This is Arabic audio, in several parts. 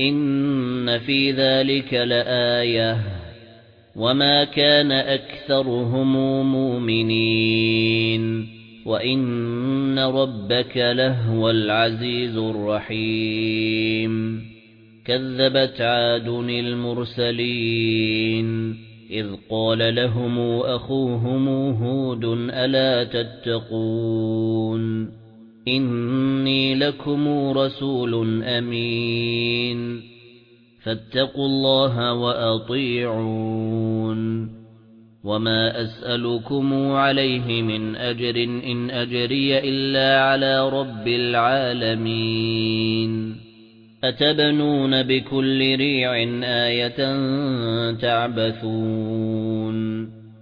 إن في ذلك لآية وما كان أكثرهم مؤمنين وإن ربك لهو العزيز الرحيم كذبت عاد المرسلين إذ قال لهم أخوهم هود ألا تتقون إني لكم رسول أمين. فاتقوا الله وأطيعون. وما أسألكم عليه من أجر إن أجري إلا على رب العالمين. أتبنون بكل ريع آية تعبثون.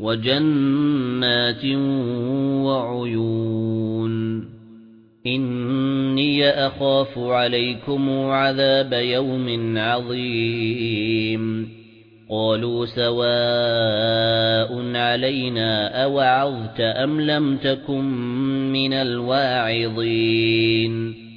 وجنات وعيون. إني أخاف عليكم عذاب يوم عظيم. قالوا سواء علينا أوعظت أم لم تكن من الواعظين.